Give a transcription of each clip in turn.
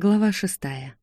Глава шестая.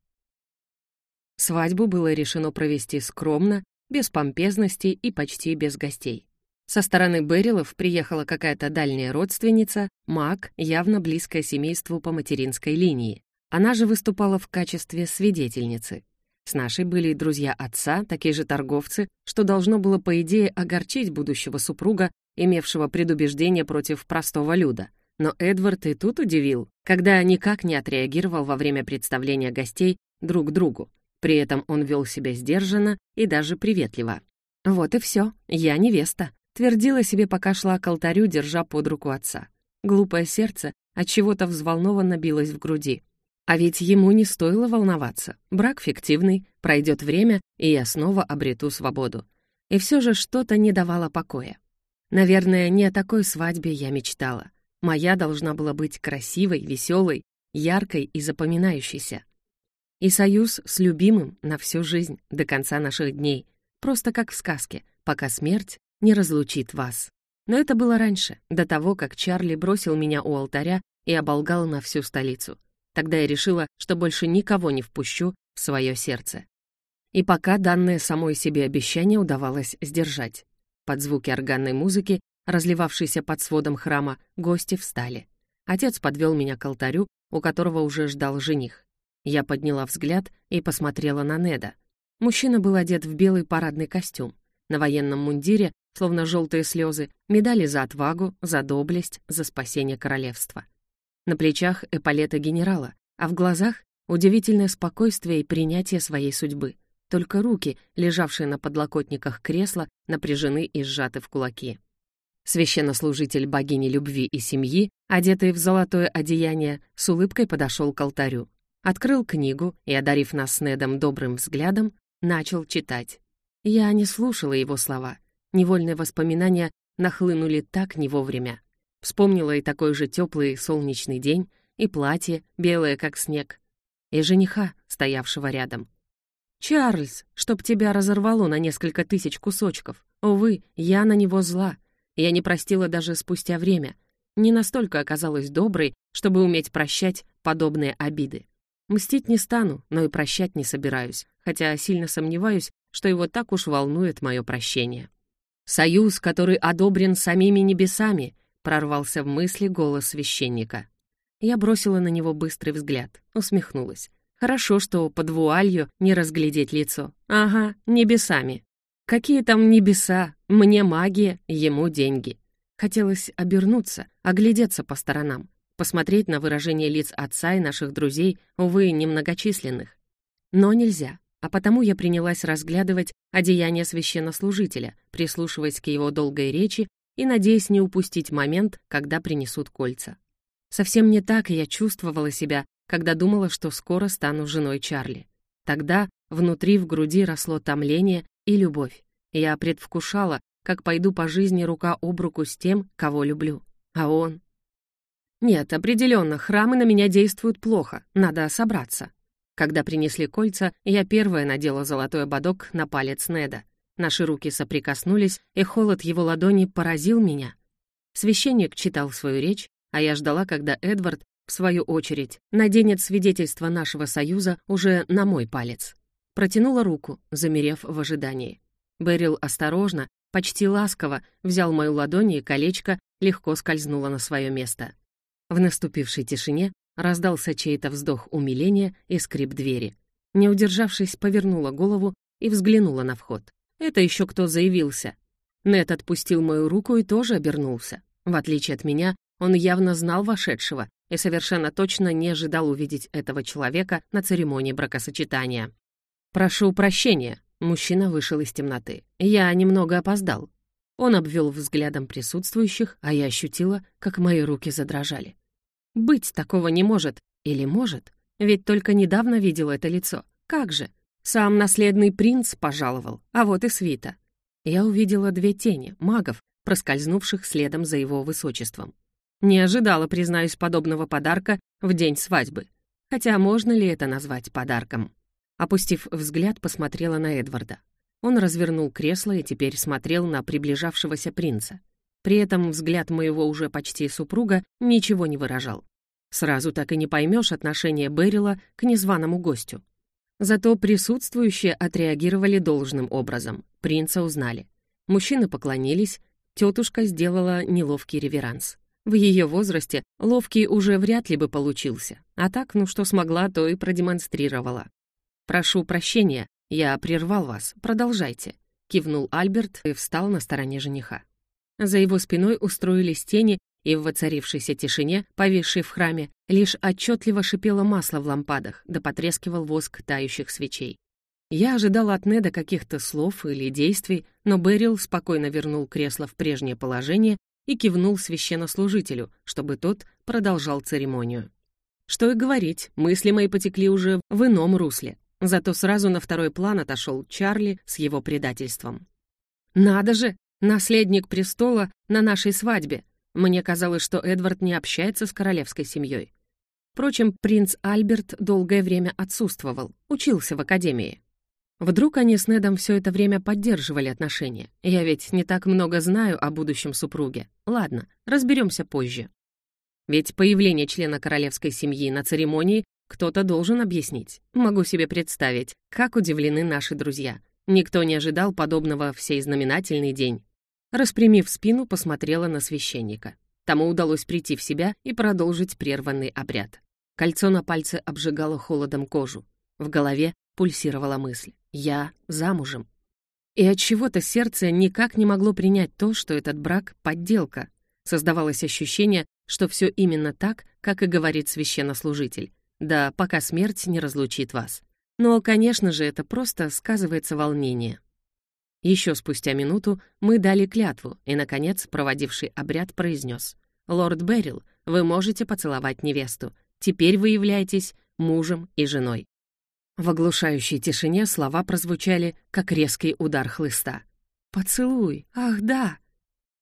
Свадьбу было решено провести скромно, без помпезности и почти без гостей. Со стороны Берилов приехала какая-то дальняя родственница, маг, явно близкая семейству по материнской линии. Она же выступала в качестве свидетельницы. С нашей были и друзья отца, такие же торговцы, что должно было, по идее, огорчить будущего супруга, имевшего предубеждение против простого люда. Но Эдвард и тут удивил, когда никак не отреагировал во время представления гостей друг другу. При этом он вел себя сдержанно и даже приветливо. «Вот и все, я невеста», — твердила себе, пока шла к алтарю, держа под руку отца. Глупое сердце от чего то взволнованно билось в груди. А ведь ему не стоило волноваться. Брак фиктивный, пройдет время, и я снова обрету свободу. И все же что-то не давало покоя. Наверное, не о такой свадьбе я мечтала. Моя должна была быть красивой, веселой, яркой и запоминающейся. И союз с любимым на всю жизнь, до конца наших дней, просто как в сказке, пока смерть не разлучит вас. Но это было раньше, до того, как Чарли бросил меня у алтаря и оболгал на всю столицу. Тогда я решила, что больше никого не впущу в свое сердце. И пока данное самой себе обещание удавалось сдержать. Под звуки органной музыки разливавшейся под сводом храма, гости встали. Отец подвел меня к алтарю, у которого уже ждал жених. Я подняла взгляд и посмотрела на Неда. Мужчина был одет в белый парадный костюм. На военном мундире, словно желтые слезы, медали за отвагу, за доблесть, за спасение королевства. На плечах эполета генерала, а в глазах удивительное спокойствие и принятие своей судьбы. Только руки, лежавшие на подлокотниках кресла, напряжены и сжаты в кулаки. Священнослужитель богини любви и семьи, одетый в золотое одеяние, с улыбкой подошел к алтарю, открыл книгу и, одарив нас с Недом добрым взглядом, начал читать. Я не слушала его слова. Невольные воспоминания нахлынули так не вовремя. Вспомнила и такой же теплый солнечный день, и платье, белое как снег, и жениха, стоявшего рядом. «Чарльз, чтоб тебя разорвало на несколько тысяч кусочков. Увы, я на него зла. Я не простила даже спустя время. Не настолько оказалась доброй, чтобы уметь прощать подобные обиды. Мстить не стану, но и прощать не собираюсь, хотя сильно сомневаюсь, что его так уж волнует мое прощение. «Союз, который одобрен самими небесами», — прорвался в мысли голос священника. Я бросила на него быстрый взгляд, усмехнулась. Хорошо, что под вуалью не разглядеть лицо. Ага, небесами. Какие там небеса? Мне магия, ему деньги. Хотелось обернуться, оглядеться по сторонам, посмотреть на выражение лиц отца и наших друзей, увы, немногочисленных. Но нельзя, а потому я принялась разглядывать одеяние священнослужителя, прислушиваясь к его долгой речи и надеясь не упустить момент, когда принесут кольца. Совсем не так я чувствовала себя, когда думала, что скоро стану женой Чарли. Тогда внутри в груди росло томление и любовь. Я предвкушала, как пойду по жизни рука об руку с тем, кого люблю. А он... Нет, определенно, храмы на меня действуют плохо, надо собраться. Когда принесли кольца, я первая надела золотой ободок на палец Неда. Наши руки соприкоснулись, и холод его ладони поразил меня. Священник читал свою речь, а я ждала, когда Эдвард, в свою очередь, наденет свидетельство нашего союза уже на мой палец. Протянула руку, замерев в ожидании. Берил осторожно, почти ласково взял мою ладонь, и колечко легко скользнуло на свое место. В наступившей тишине раздался чей-то вздох умиления и скрип двери. Не удержавшись, повернула голову и взглянула на вход. Это еще кто заявился. Нет отпустил мою руку и тоже обернулся. В отличие от меня, он явно знал вошедшего и совершенно точно не ожидал увидеть этого человека на церемонии бракосочетания. «Прошу прощения», — мужчина вышел из темноты. «Я немного опоздал». Он обвел взглядом присутствующих, а я ощутила, как мои руки задрожали. «Быть такого не может. Или может? Ведь только недавно видела это лицо. Как же? Сам наследный принц пожаловал, а вот и свита». Я увидела две тени, магов, проскользнувших следом за его высочеством. Не ожидала, признаюсь, подобного подарка в день свадьбы. Хотя можно ли это назвать подарком? Опустив взгляд, посмотрела на Эдварда. Он развернул кресло и теперь смотрел на приближавшегося принца. При этом взгляд моего уже почти супруга ничего не выражал. Сразу так и не поймешь отношение Берила к незваному гостю. Зато присутствующие отреагировали должным образом. Принца узнали. Мужчины поклонились, тетушка сделала неловкий реверанс. В ее возрасте ловкий уже вряд ли бы получился, а так, ну что смогла, то и продемонстрировала. «Прошу прощения, я прервал вас, продолжайте», — кивнул Альберт и встал на стороне жениха. За его спиной устроились тени, и в воцарившейся тишине, повисшей в храме, лишь отчетливо шипело масло в лампадах, да потрескивал воск тающих свечей. Я ожидала от Неда каких-то слов или действий, но Берил спокойно вернул кресло в прежнее положение и кивнул священнослужителю, чтобы тот продолжал церемонию. Что и говорить, мысли мои потекли уже в ином русле, зато сразу на второй план отошел Чарли с его предательством. «Надо же! Наследник престола на нашей свадьбе!» Мне казалось, что Эдвард не общается с королевской семьей. Впрочем, принц Альберт долгое время отсутствовал, учился в академии. Вдруг они с Недом все это время поддерживали отношения? Я ведь не так много знаю о будущем супруге. Ладно, разберемся позже. Ведь появление члена королевской семьи на церемонии кто-то должен объяснить. Могу себе представить, как удивлены наши друзья. Никто не ожидал подобного в сей знаменательный день. Распрямив спину, посмотрела на священника. Тому удалось прийти в себя и продолжить прерванный обряд. Кольцо на пальце обжигало холодом кожу. В голове пульсировала мысль. «Я замужем». И от чего то сердце никак не могло принять то, что этот брак — подделка. Создавалось ощущение, что все именно так, как и говорит священнослужитель. Да, пока смерть не разлучит вас. Но, конечно же, это просто сказывается волнение. Еще спустя минуту мы дали клятву, и, наконец, проводивший обряд произнес. «Лорд Беррил, вы можете поцеловать невесту. Теперь вы являетесь мужем и женой». В оглушающей тишине слова прозвучали, как резкий удар хлыста. «Поцелуй! Ах, да!»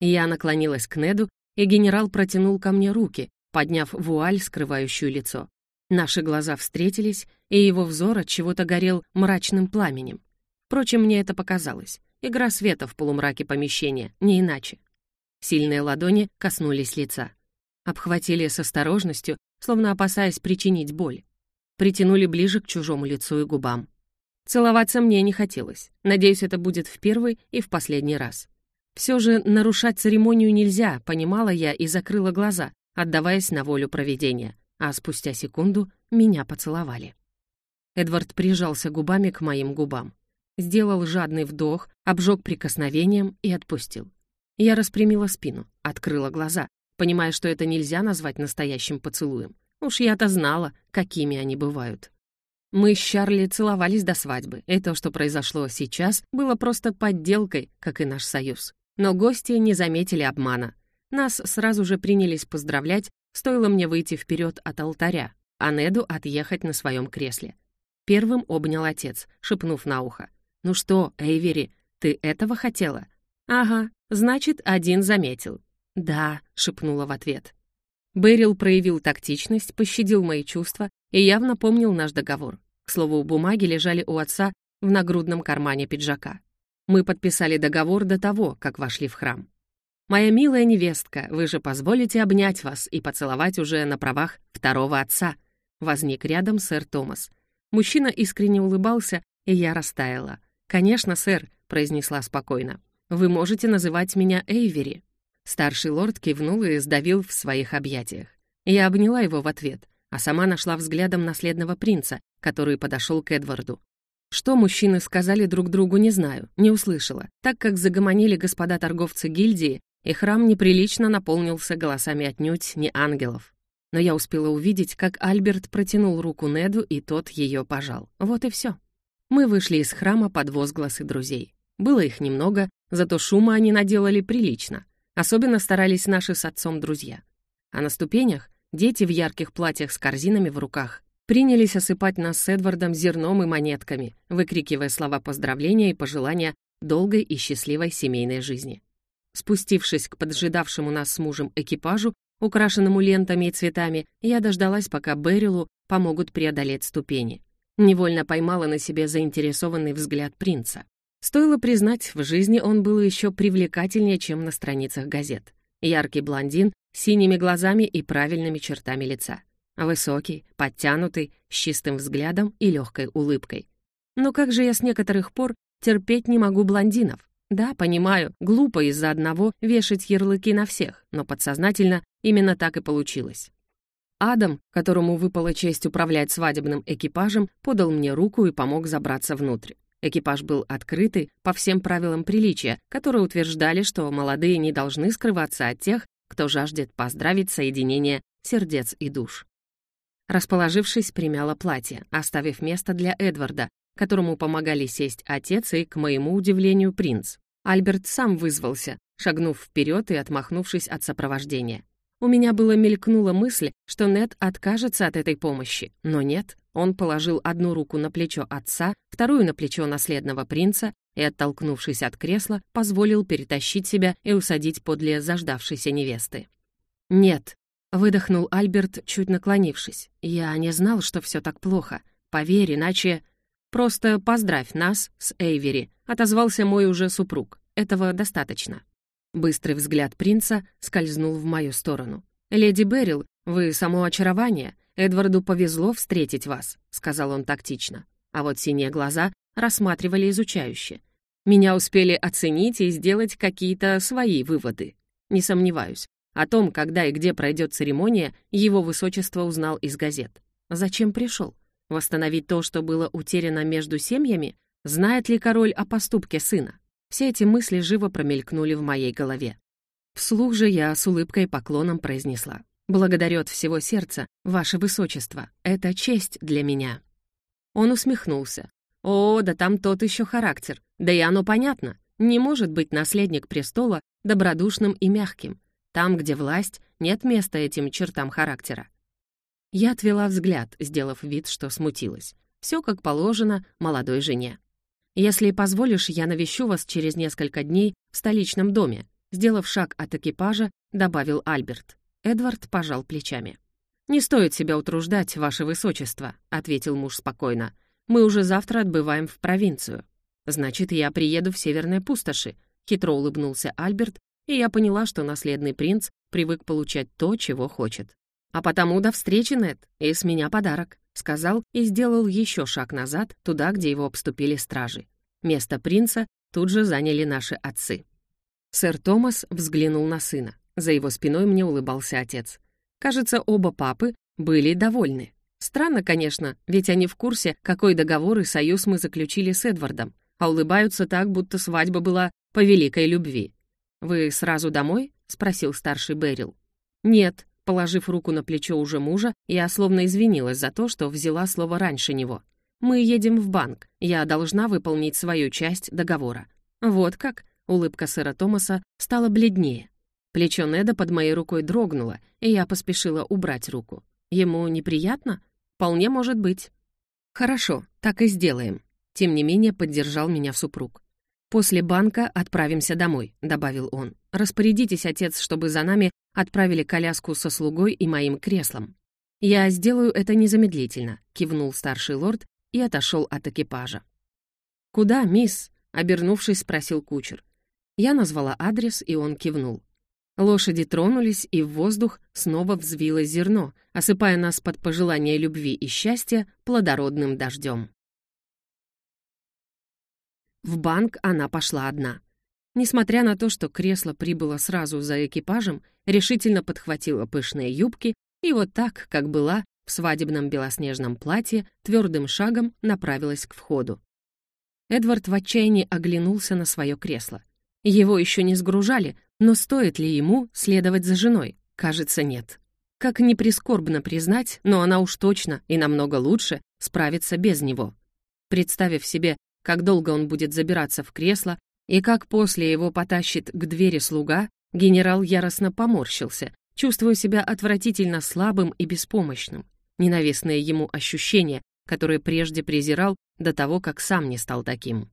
Я наклонилась к Неду, и генерал протянул ко мне руки, подняв вуаль, скрывающую лицо. Наши глаза встретились, и его взор от чего-то горел мрачным пламенем. Впрочем, мне это показалось. Игра света в полумраке помещения, не иначе. Сильные ладони коснулись лица. Обхватили с осторожностью, словно опасаясь причинить боль. Притянули ближе к чужому лицу и губам. Целоваться мне не хотелось. Надеюсь, это будет в первый и в последний раз. Все же нарушать церемонию нельзя, понимала я и закрыла глаза, отдаваясь на волю проведения. А спустя секунду меня поцеловали. Эдвард прижался губами к моим губам сделал жадный вдох, обжег прикосновением и отпустил. Я распрямила спину, открыла глаза, понимая, что это нельзя назвать настоящим поцелуем. Уж я-то знала, какими они бывают. Мы с Чарли целовались до свадьбы, и то, что произошло сейчас, было просто подделкой, как и наш союз. Но гости не заметили обмана. Нас сразу же принялись поздравлять, стоило мне выйти вперед от алтаря, а Неду отъехать на своем кресле. Первым обнял отец, шепнув на ухо. «Ну что, Эйвери, ты этого хотела?» «Ага, значит, один заметил». «Да», — шепнула в ответ. Бэрил проявил тактичность, пощадил мои чувства и явно помнил наш договор. К слову, бумаги лежали у отца в нагрудном кармане пиджака. Мы подписали договор до того, как вошли в храм. «Моя милая невестка, вы же позволите обнять вас и поцеловать уже на правах второго отца», — возник рядом сэр Томас. Мужчина искренне улыбался, и я растаяла. «Конечно, сэр», — произнесла спокойно. «Вы можете называть меня Эйвери». Старший лорд кивнул и сдавил в своих объятиях. Я обняла его в ответ, а сама нашла взглядом наследного принца, который подошел к Эдварду. Что мужчины сказали друг другу, не знаю, не услышала, так как загомонили господа торговцы гильдии, и храм неприлично наполнился голосами отнюдь не ангелов. Но я успела увидеть, как Альберт протянул руку Неду, и тот ее пожал. Вот и все. Мы вышли из храма под возгласы друзей. Было их немного, зато шума они наделали прилично. Особенно старались наши с отцом друзья. А на ступенях дети в ярких платьях с корзинами в руках принялись осыпать нас с Эдвардом зерном и монетками, выкрикивая слова поздравления и пожелания долгой и счастливой семейной жизни. Спустившись к поджидавшему нас с мужем экипажу, украшенному лентами и цветами, я дождалась, пока Берилу помогут преодолеть ступени. Невольно поймала на себе заинтересованный взгляд принца. Стоило признать, в жизни он был еще привлекательнее, чем на страницах газет. Яркий блондин синими глазами и правильными чертами лица. Высокий, подтянутый, с чистым взглядом и легкой улыбкой. Но как же я с некоторых пор терпеть не могу блондинов? Да, понимаю, глупо из-за одного вешать ярлыки на всех, но подсознательно именно так и получилось. Адам, которому выпала честь управлять свадебным экипажем, подал мне руку и помог забраться внутрь. Экипаж был открытый по всем правилам приличия, которые утверждали, что молодые не должны скрываться от тех, кто жаждет поздравить соединение сердец и душ. Расположившись, примяла платье, оставив место для Эдварда, которому помогали сесть отец и, к моему удивлению, принц. Альберт сам вызвался, шагнув вперед и отмахнувшись от сопровождения. У меня было мелькнула мысль, что Нед откажется от этой помощи, но нет. Он положил одну руку на плечо отца, вторую на плечо наследного принца и, оттолкнувшись от кресла, позволил перетащить себя и усадить подле заждавшейся невесты. «Нет», — выдохнул Альберт, чуть наклонившись. «Я не знал, что все так плохо. Поверь, иначе...» «Просто поздравь нас с Эйвери», — отозвался мой уже супруг. «Этого достаточно». Быстрый взгляд принца скользнул в мою сторону. «Леди Берил, вы само очарование. Эдварду повезло встретить вас», — сказал он тактично. А вот синие глаза рассматривали изучающе. Меня успели оценить и сделать какие-то свои выводы. Не сомневаюсь. О том, когда и где пройдет церемония, его высочество узнал из газет. Зачем пришел? Восстановить то, что было утеряно между семьями? Знает ли король о поступке сына? Все эти мысли живо промелькнули в моей голове. Вслух же я с улыбкой и поклоном произнесла. «Благодарю от всего сердца, ваше высочество. Это честь для меня». Он усмехнулся. «О, да там тот еще характер. Да и оно понятно. Не может быть наследник престола добродушным и мягким. Там, где власть, нет места этим чертам характера. Я отвела взгляд, сделав вид, что смутилась. Все как положено молодой жене. «Если позволишь, я навещу вас через несколько дней в столичном доме», сделав шаг от экипажа, добавил Альберт. Эдвард пожал плечами. «Не стоит себя утруждать, ваше высочество», — ответил муж спокойно. «Мы уже завтра отбываем в провинцию». «Значит, я приеду в северные пустоши», — хитро улыбнулся Альберт, и я поняла, что наследный принц привык получать то, чего хочет. «А потому до встречи, Нед, и с меня подарок», — сказал и сделал еще шаг назад, туда, где его обступили стражи. Место принца тут же заняли наши отцы. Сэр Томас взглянул на сына. За его спиной мне улыбался отец. Кажется, оба папы были довольны. Странно, конечно, ведь они в курсе, какой договор и союз мы заключили с Эдвардом, а улыбаются так, будто свадьба была по великой любви. «Вы сразу домой?» — спросил старший Берил. «Нет», Положив руку на плечо уже мужа, я словно извинилась за то, что взяла слово раньше него. «Мы едем в банк. Я должна выполнить свою часть договора». «Вот как?» — улыбка сэра Томаса стала бледнее. Плечо Неда под моей рукой дрогнуло, и я поспешила убрать руку. «Ему неприятно? Вполне может быть». «Хорошо, так и сделаем», — тем не менее поддержал меня супруг. «После банка отправимся домой», — добавил он. «Распорядитесь, отец, чтобы за нами отправили коляску со слугой и моим креслом. «Я сделаю это незамедлительно», — кивнул старший лорд и отошел от экипажа. «Куда, мисс?» — обернувшись, спросил кучер. Я назвала адрес, и он кивнул. Лошади тронулись, и в воздух снова взвилось зерно, осыпая нас под пожелание любви и счастья плодородным дождем. В банк она пошла одна. Несмотря на то, что кресло прибыло сразу за экипажем, решительно подхватила пышные юбки и вот так, как была, в свадебном белоснежном платье, твердым шагом направилась к входу. Эдвард в отчаянии оглянулся на свое кресло. Его еще не сгружали, но стоит ли ему следовать за женой? Кажется, нет. Как ни прискорбно признать, но она уж точно и намного лучше справится без него. Представив себе, как долго он будет забираться в кресло, и как после его потащит к двери слуга, генерал яростно поморщился, чувствуя себя отвратительно слабым и беспомощным. Ненавистное ему ощущение, которое прежде презирал до того, как сам не стал таким.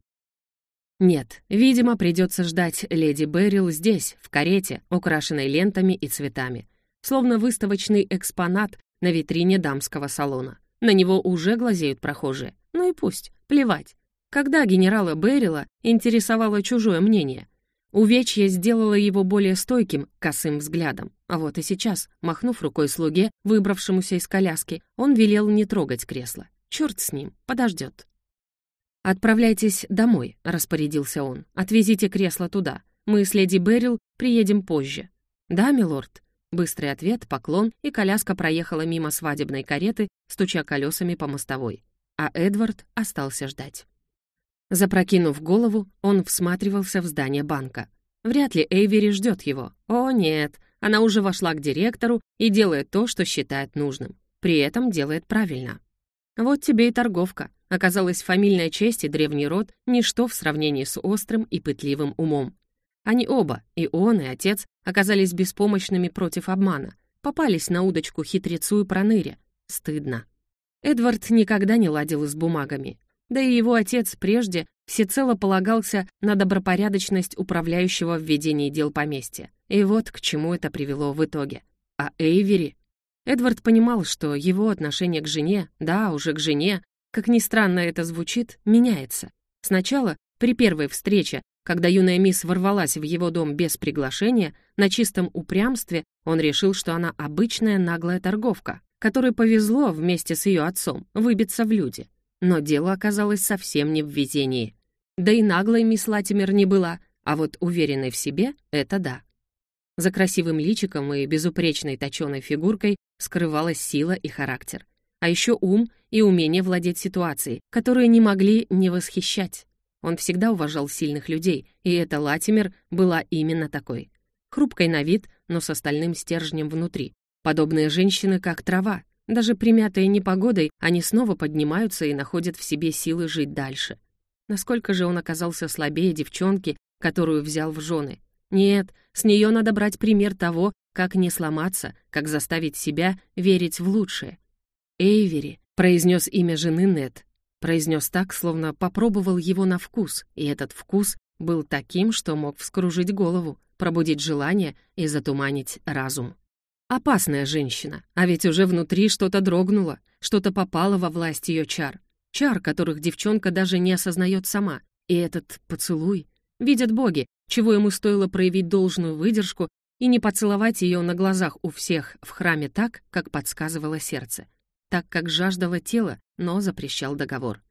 Нет, видимо, придется ждать леди Беррил здесь, в карете, украшенной лентами и цветами, словно выставочный экспонат на витрине дамского салона. На него уже глазеют прохожие. Ну и пусть, плевать. Когда генерала Беррила интересовало чужое мнение? Увечье сделало его более стойким, косым взглядом. А вот и сейчас, махнув рукой слуге, выбравшемуся из коляски, он велел не трогать кресло. Черт с ним, подождет. «Отправляйтесь домой», — распорядился он. «Отвезите кресло туда. Мы с леди Беррил приедем позже». «Да, милорд». Быстрый ответ, поклон, и коляска проехала мимо свадебной кареты, стуча колесами по мостовой. А Эдвард остался ждать. Запрокинув голову, он всматривался в здание банка. Вряд ли Эйвери ждет его. О, нет, она уже вошла к директору и делает то, что считает нужным. При этом делает правильно. Вот тебе и торговка. Оказалось, фамильная честь и древний род — ничто в сравнении с острым и пытливым умом. Они оба, и он, и отец, оказались беспомощными против обмана, попались на удочку хитрецу и проныре. Стыдно. Эдвард никогда не ладил с бумагами. Да и его отец прежде всецело полагался на добропорядочность управляющего в ведении дел поместья. И вот к чему это привело в итоге. А Эйвери... Эдвард понимал, что его отношение к жене, да, уже к жене, как ни странно это звучит, меняется. Сначала, при первой встрече, когда юная мисс ворвалась в его дом без приглашения, на чистом упрямстве он решил, что она обычная наглая торговка, которой повезло вместе с ее отцом выбиться в люди. Но дело оказалось совсем не в везении. Да и наглой мисс Латимер не была, а вот уверенной в себе — это да. За красивым личиком и безупречной точеной фигуркой скрывалась сила и характер. А еще ум и умение владеть ситуацией, которые не могли не восхищать. Он всегда уважал сильных людей, и эта Латимер была именно такой. Хрупкой на вид, но с остальным стержнем внутри. Подобные женщины, как трава. Даже примятые непогодой, они снова поднимаются и находят в себе силы жить дальше. Насколько же он оказался слабее девчонки, которую взял в жены. Нет, с нее надо брать пример того, как не сломаться, как заставить себя верить в лучшее. «Эйвери», — произнес имя жены Нет, произнес так, словно попробовал его на вкус, и этот вкус был таким, что мог вскружить голову, пробудить желание и затуманить разум. Опасная женщина, а ведь уже внутри что-то дрогнуло, что-то попало во власть ее чар. Чар, которых девчонка даже не осознает сама. И этот поцелуй. Видят боги, чего ему стоило проявить должную выдержку и не поцеловать ее на глазах у всех в храме так, как подсказывало сердце. Так, как жаждало тело, но запрещал договор.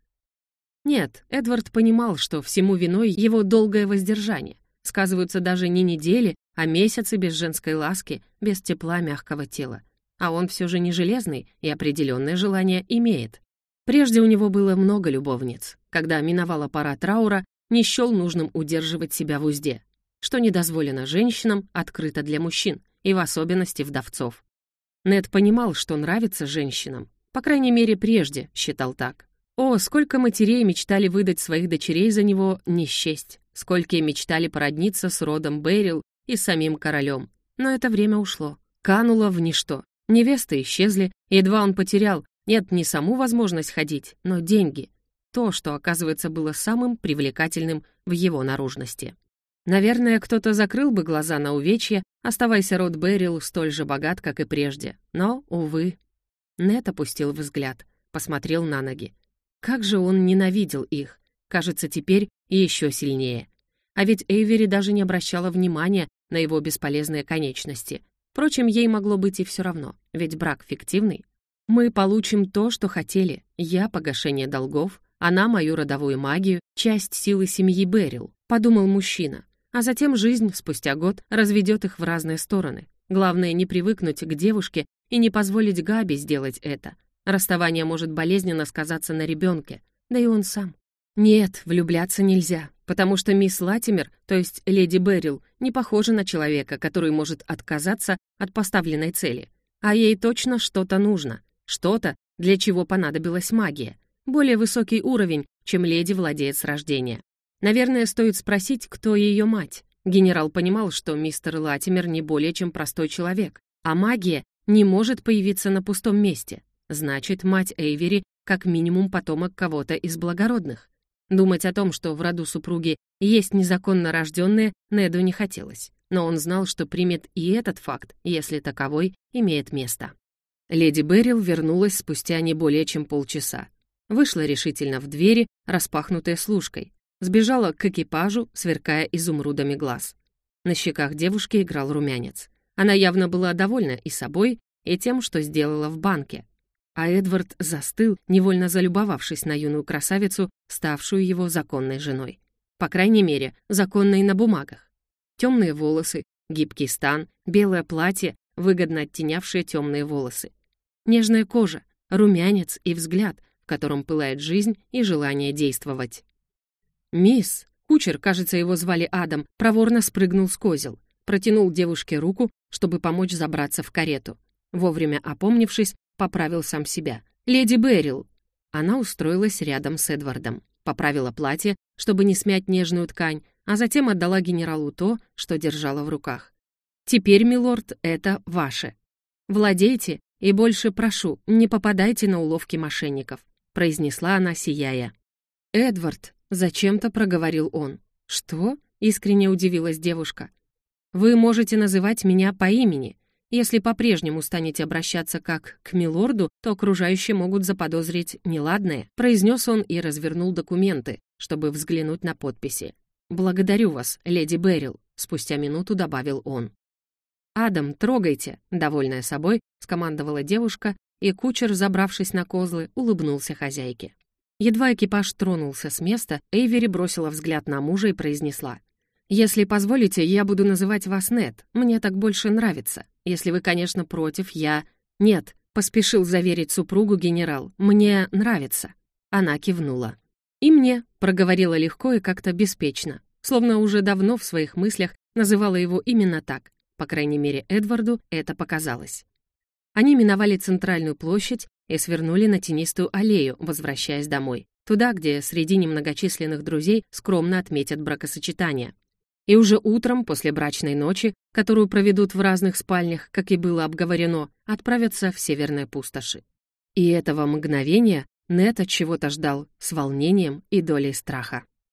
Нет, Эдвард понимал, что всему виной его долгое воздержание. Сказываются даже не недели, а месяцы без женской ласки, без тепла мягкого тела. А он все же не железный и определенное желание имеет. Прежде у него было много любовниц. Когда миновала пора траура, не счел нужным удерживать себя в узде, что не дозволено женщинам, открыто для мужчин, и в особенности вдовцов. Нед понимал, что нравится женщинам. По крайней мере, прежде считал так. О, сколько матерей мечтали выдать своих дочерей за него не счесть. Сколько мечтали породниться с родом Бэрил и самим королем. Но это время ушло. Кануло в ничто. Невесты исчезли, едва он потерял, нет, не саму возможность ходить, но деньги. То, что, оказывается, было самым привлекательным в его наружности. Наверное, кто-то закрыл бы глаза на увечья, оставаясь род Беррил столь же богат, как и прежде. Но, увы. Нет опустил взгляд, посмотрел на ноги. Как же он ненавидел их. Кажется, теперь еще сильнее. А ведь Эйвери даже не обращала внимания на его бесполезные конечности. Впрочем, ей могло быть и все равно, ведь брак фиктивный. Мы получим то, что хотели. Я — погашение долгов, она — мою родовую магию, часть силы семьи Берил, подумал мужчина. А затем жизнь, спустя год, разведет их в разные стороны. Главное, не привыкнуть к девушке и не позволить Габи сделать это. Расставание может болезненно сказаться на ребенке, да и он сам. Нет, влюбляться нельзя, потому что мисс Латимер, то есть леди Беррил, не похожа на человека, который может отказаться от поставленной цели. А ей точно что-то нужно, что-то, для чего понадобилась магия. Более высокий уровень, чем леди владеет с рождения. Наверное, стоит спросить, кто ее мать. Генерал понимал, что мистер Латимер не более чем простой человек, а магия не может появиться на пустом месте. Значит, мать Эйвери как минимум потомок кого-то из благородных. Думать о том, что в роду супруги есть незаконно рожденные, Неду не хотелось. Но он знал, что примет и этот факт, если таковой имеет место. Леди Беррил вернулась спустя не более чем полчаса. Вышла решительно в двери, распахнутые служкой. Сбежала к экипажу, сверкая изумрудами глаз. На щеках девушки играл румянец. Она явно была довольна и собой, и тем, что сделала в банке. А Эдвард застыл, невольно залюбовавшись на юную красавицу, ставшую его законной женой. По крайней мере, законной на бумагах. Темные волосы, гибкий стан, белое платье, выгодно оттенявшее темные волосы. Нежная кожа, румянец и взгляд, в котором пылает жизнь и желание действовать. «Мисс», кучер, кажется, его звали Адам, проворно спрыгнул с козел, протянул девушке руку, чтобы помочь забраться в карету. Вовремя опомнившись, поправил сам себя. «Леди Беррил!» Она устроилась рядом с Эдвардом, поправила платье, чтобы не смять нежную ткань, а затем отдала генералу то, что держала в руках. «Теперь, милорд, это ваше. Владейте и больше прошу, не попадайте на уловки мошенников», произнесла она, сияя. «Эдвард», — зачем-то проговорил он. «Что?» — искренне удивилась девушка. «Вы можете называть меня по имени. Если по-прежнему станете обращаться как к милорду, то окружающие могут заподозрить неладное», произнес он и развернул документы, чтобы взглянуть на подписи. «Благодарю вас, леди Беррил», — спустя минуту добавил он. «Адам, трогайте!» — довольная собой, скомандовала девушка, и кучер, забравшись на козлы, улыбнулся хозяйке. Едва экипаж тронулся с места, Эйвери бросила взгляд на мужа и произнесла. «Если позволите, я буду называть вас Нет. Мне так больше нравится. Если вы, конечно, против, я...» «Нет», — поспешил заверить супругу генерал. «Мне нравится». Она кивнула. «И мне», — проговорила легко и как-то беспечно, словно уже давно в своих мыслях называла его именно так. По крайней мере, Эдварду это показалось. Они миновали центральную площадь и свернули на тенистую аллею, возвращаясь домой. Туда, где среди немногочисленных друзей скромно отметят бракосочетание. И уже утром, после брачной ночи, которую проведут в разных спальнях, как и было обговорено, отправятся в северные пустоши. И этого мгновения Нет от чего-то ждал с волнением и долей страха.